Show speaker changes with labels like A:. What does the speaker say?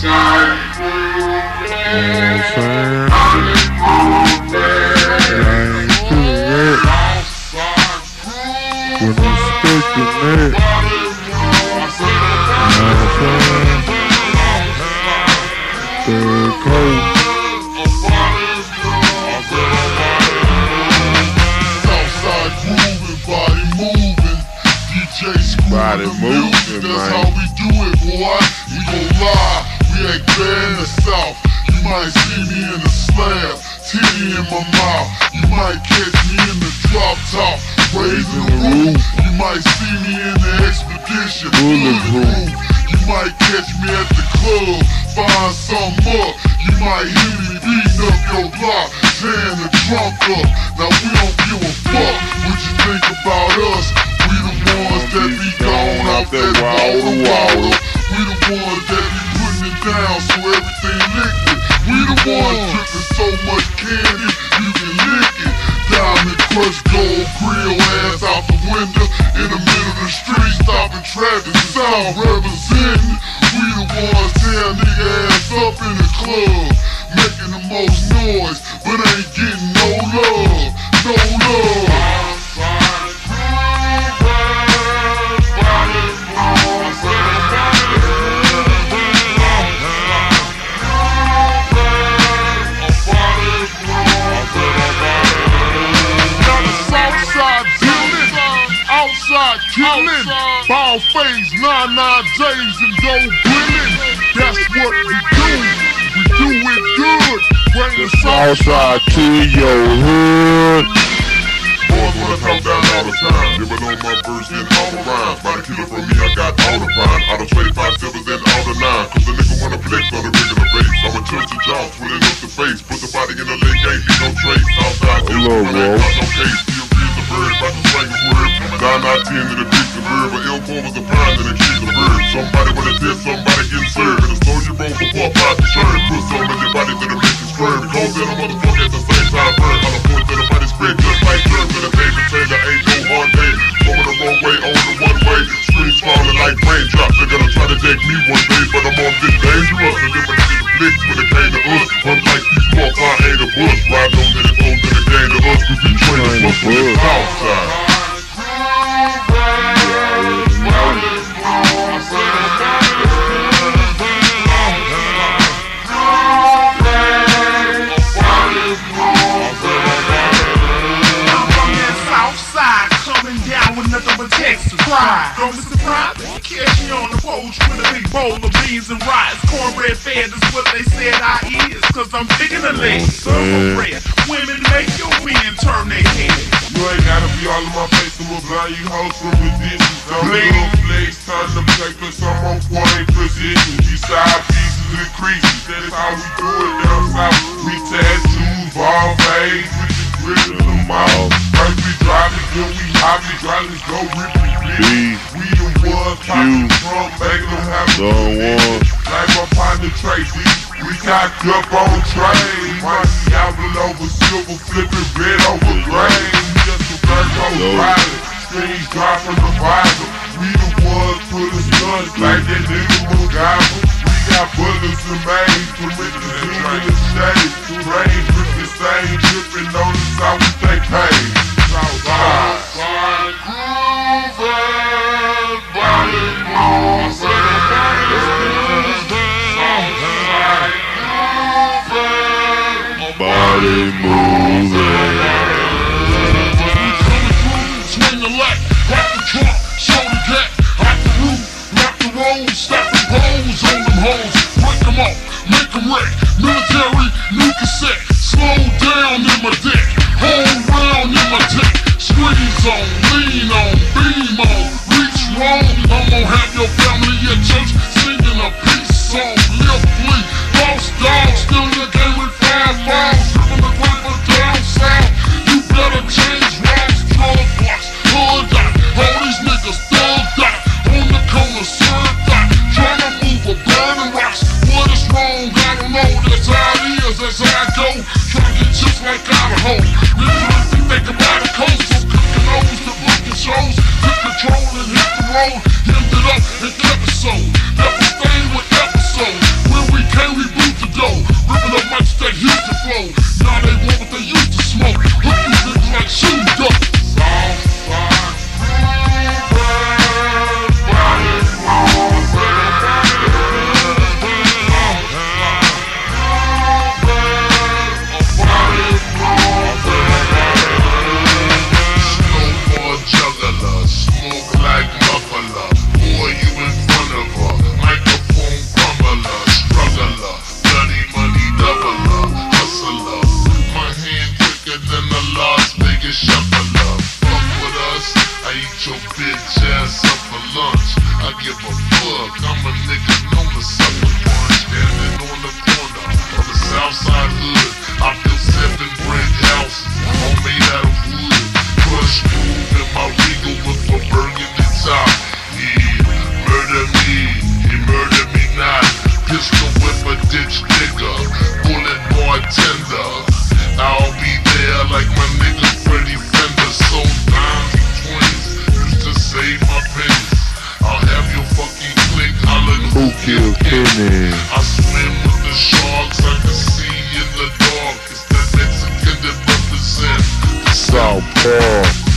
A: When I'm speaking it, I'm saying? Third coast.
B: Southside grooving, body moving. DJ screwing
A: Body moving,
B: that's
A: man.
B: how we do it, boy. We gon' lie, ain't in the south. You might see me in the slab, titty in my mouth. You might catch me in the drop top, raising the roof. You might see me in the expedition,
A: Bulletproof.
B: You might catch me at the club, find some up. You might hear me beating up your block, tearing the trunk up. Now we don't give a fuck what you think about us. We the ones that be gone out that water, water. Crush gold grill outside killing, ball face, nine nine J's and go grilling. That's what we do. We do it good. Bring the south
A: Outside to your hood.
B: Boys wanna talk down all the time. Living on my verse and all the rhymes. By the killer from me, I got all the pine. Out of 25 sevens and all the nine. Cause the nigga wanna flex on the regular base. I'ma touch the jaw, twirling up the face. Put the body in the leg, ain't no trace. Outside,
A: Hello, bro.
B: no case. Still the bird, about to a word. Nine out ten to the big the verb. But L4 was a pine, then a kid the bird. Somebody wanna test, somebody getting served. And a slow you roll before I find the turn. Put some of your body to the bitch is squirm. Cause that a motherfucker at the
C: nothing but Texas pride. Don't be surprised if you catch me on the porch with a big bowl of beans and rice. Cornbread fed is what they said I is, cause I'm digging the legs. Thoroughbred. Women make your men turn their head.
B: You ain't gotta be all in my face, I'm a blind you hoes from a distance. I'm little flex, turn them papers, I'm on point position. These side pieces and creases, that is how we do it down south. We tattoos, ball fades, then we hop it, drive it, go rip it. We the ones popping trunk, making them have
A: Don't want.
B: like my partner Tracy, we cocked up on trade. Money envelope over silver, flipping red over gray. Just a Virgo
A: Yo.
B: riding, strings drop from the Bible. We the ones put us guns like that nigga MacGyver. We got bullets and mains, parentheses in the shade.
A: Body moving.
B: Swing the the show the the roof, the holes on them hoes, break them up, make them wreck, military, new cassette, slow down in my hold round in my squeeze on, lean on, beam on, reach wrong, I'm gonna have your family and hit the road, ended up and kept it can for love, Fuck with us. I eat your bitch ass up for lunch. I give a
A: fuck. I'm
D: I swim with the sharks, in the dark. It's that Mexican that the
A: South Park.